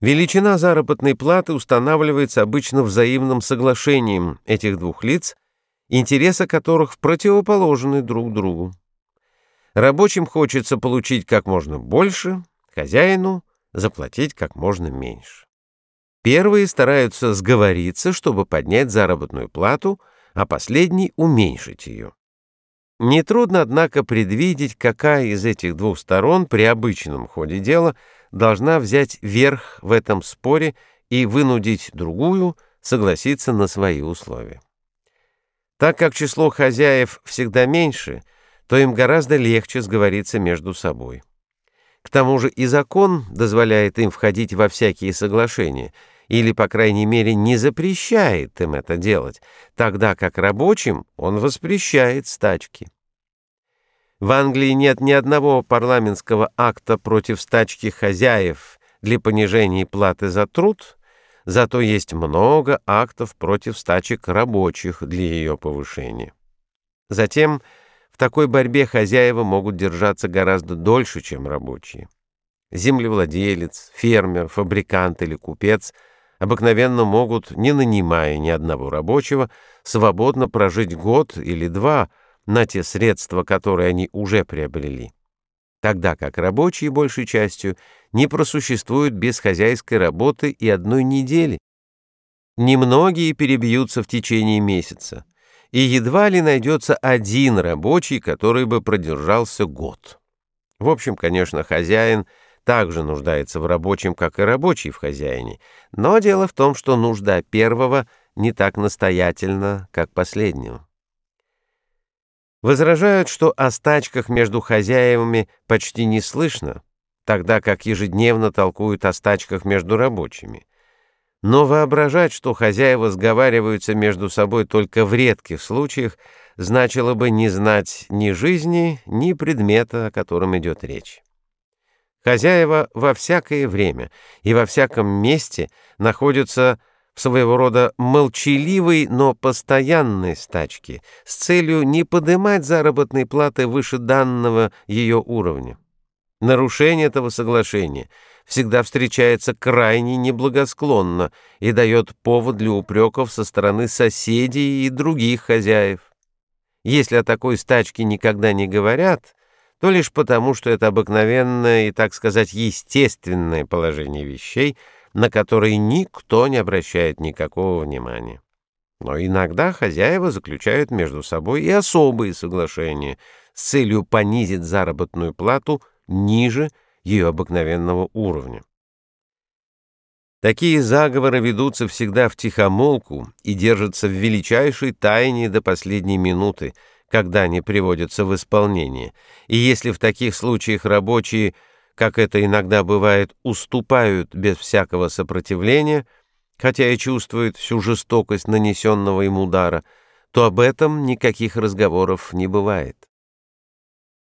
Величина заработной платы устанавливается обычно взаимным соглашением этих двух лиц, интересы которых противоположны друг другу. Рабочим хочется получить как можно больше, хозяину заплатить как можно меньше. Первые стараются сговориться, чтобы поднять заработную плату, а последний — уменьшить ее. Нетрудно, однако, предвидеть, какая из этих двух сторон при обычном ходе дела должна взять верх в этом споре и вынудить другую согласиться на свои условия. Так как число хозяев всегда меньше, то им гораздо легче сговориться между собой. К тому же и закон дозволяет им входить во всякие соглашения, или, по крайней мере, не запрещает им это делать, тогда как рабочим он воспрещает стачки. В Англии нет ни одного парламентского акта против стачки хозяев для понижения платы за труд, зато есть много актов против стачек рабочих для ее повышения. Затем, в такой борьбе хозяева могут держаться гораздо дольше, чем рабочие. Землевладелец, фермер, фабрикант или купец обыкновенно могут, не нанимая ни одного рабочего, свободно прожить год или два на те средства, которые они уже приобрели. Тогда как рабочие, большей частью, не просуществуют без хозяйской работы и одной недели. Немногие перебьются в течение месяца и едва ли найдется один рабочий, который бы продержался год. В общем, конечно, хозяин также нуждается в рабочем, как и рабочий в хозяине, но дело в том, что нужда первого не так настоятельна, как последнего. Возражают, что о стачках между хозяевами почти не слышно, тогда как ежедневно толкуют о стачках между рабочими. Но воображать, что хозяева сговариваются между собой только в редких случаях, значило бы не знать ни жизни, ни предмета, о котором идет речь. Хозяева во всякое время и во всяком месте находятся своего рода молчаливой, но постоянной стачке с целью не поднимать заработной платы выше данного ее уровня. Нарушение этого соглашения всегда встречается крайне неблагосклонно и дает повод для упреков со стороны соседей и других хозяев. Если о такой стачке никогда не говорят, то лишь потому, что это обыкновенное и, так сказать, естественное положение вещей, на которые никто не обращает никакого внимания. Но иногда хозяева заключают между собой и особые соглашения с целью понизить заработную плату – ниже ее обыкновенного уровня. Такие заговоры ведутся всегда в тихомолку и держатся в величайшей тайне до последней минуты, когда они приводятся в исполнение. И если в таких случаях рабочие, как это иногда бывает, уступают без всякого сопротивления, хотя и чувствуют всю жестокость нанесенного им удара, то об этом никаких разговоров не бывает.